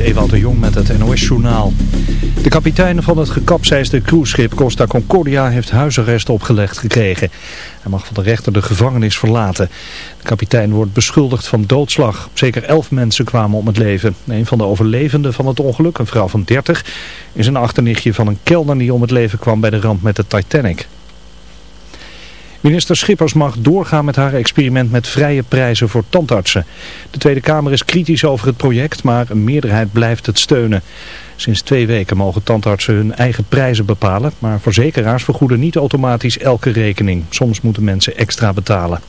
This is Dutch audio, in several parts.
is Ewout de Jong met het NOS-journaal. De kapitein van het gekapseisde cruiseschip Costa Concordia heeft huisarrest opgelegd gekregen. Hij mag van de rechter de gevangenis verlaten. De kapitein wordt beschuldigd van doodslag. Zeker elf mensen kwamen om het leven. Een van de overlevenden van het ongeluk, een vrouw van 30, is een achternichtje van een kelner die om het leven kwam bij de ramp met de Titanic. Minister Schippers mag doorgaan met haar experiment met vrije prijzen voor tandartsen. De Tweede Kamer is kritisch over het project, maar een meerderheid blijft het steunen. Sinds twee weken mogen tandartsen hun eigen prijzen bepalen, maar verzekeraars vergoeden niet automatisch elke rekening. Soms moeten mensen extra betalen.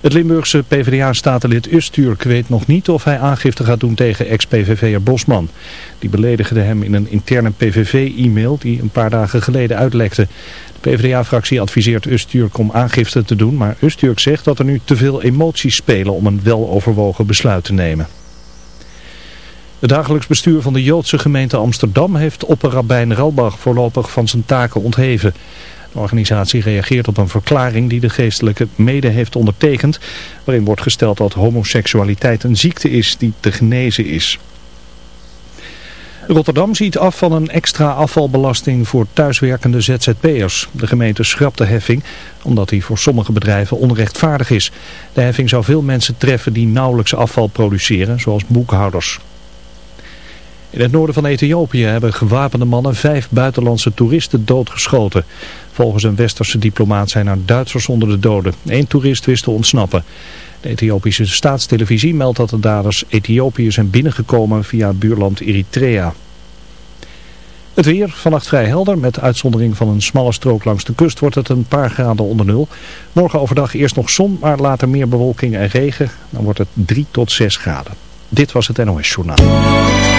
Het Limburgse PvdA-statenlid Usturk weet nog niet of hij aangifte gaat doen tegen ex-PVV'er Bosman. Die beledigde hem in een interne PVV-e-mail die een paar dagen geleden uitlekte. De PvdA-fractie adviseert Usturk om aangifte te doen, maar Usturk zegt dat er nu te veel emoties spelen om een weloverwogen besluit te nemen. Het dagelijks bestuur van de Joodse gemeente Amsterdam heeft opperrabijn Ralbach voorlopig van zijn taken ontheven. De organisatie reageert op een verklaring die de geestelijke mede heeft ondertekend, waarin wordt gesteld dat homoseksualiteit een ziekte is die te genezen is. Rotterdam ziet af van een extra afvalbelasting voor thuiswerkende ZZP'ers. De gemeente schrapt de heffing omdat die voor sommige bedrijven onrechtvaardig is. De heffing zou veel mensen treffen die nauwelijks afval produceren, zoals boekhouders. In het noorden van Ethiopië hebben gewapende mannen vijf buitenlandse toeristen doodgeschoten. Volgens een westerse diplomaat zijn er Duitsers onder de doden. Eén toerist wist te ontsnappen. De Ethiopische staatstelevisie meldt dat de daders Ethiopië zijn binnengekomen via buurland Eritrea. Het weer, vannacht vrij helder, met uitzondering van een smalle strook langs de kust wordt het een paar graden onder nul. Morgen overdag eerst nog zon, maar later meer bewolking en regen. Dan wordt het 3 tot 6 graden. Dit was het NOS Journaal.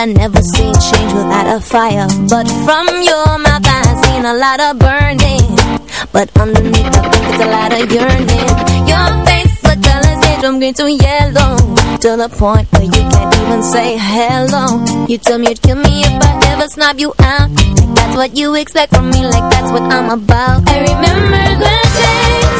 I never seen change without a fire. But from your mouth I seen a lot of burning. But underneath I think it's a lot of yearning. Your face the colors change from green to yellow. To the point where you can't even say hello. You tell me you'd kill me if I ever snob you out. Like that's what you expect from me, like that's what I'm about. I remember the days